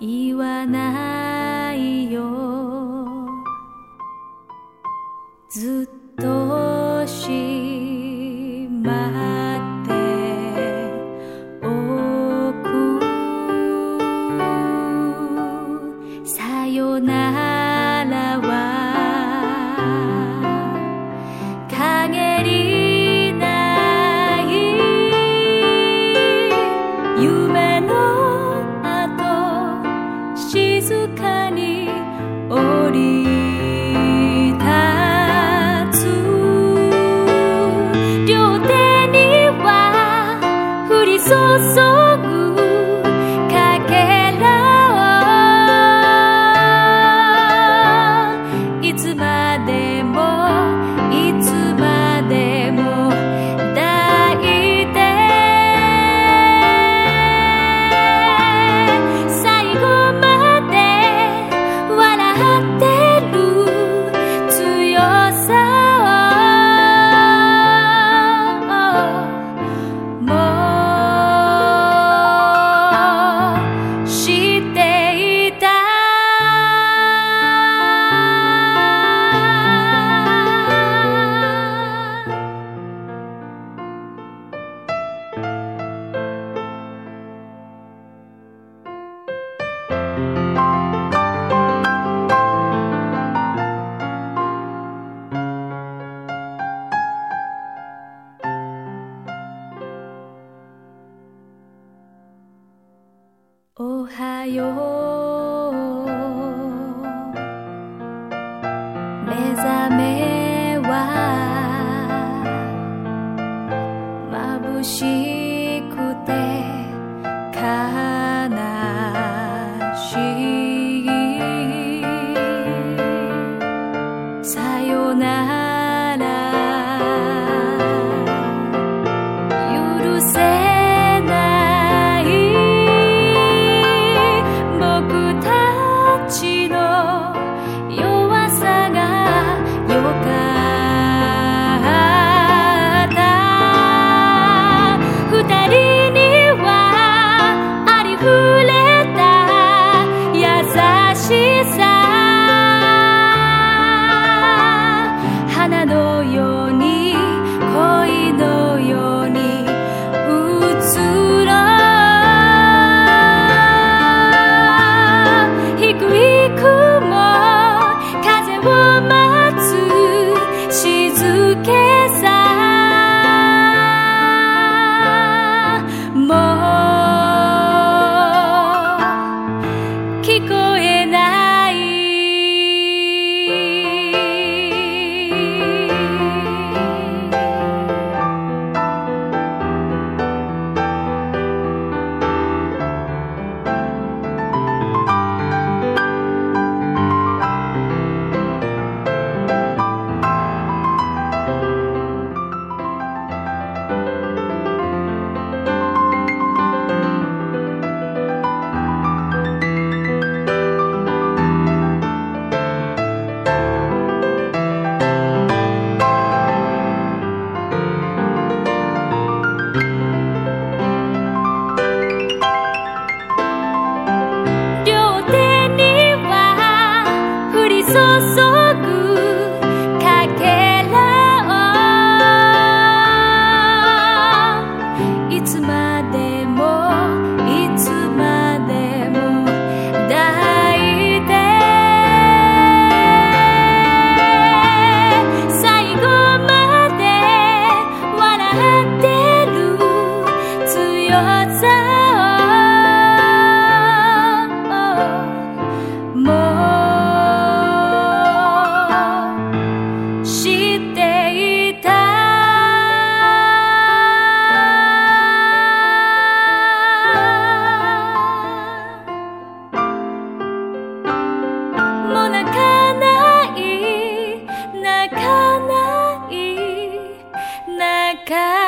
言わないよ。ずっとしまう。有聞こえない Kau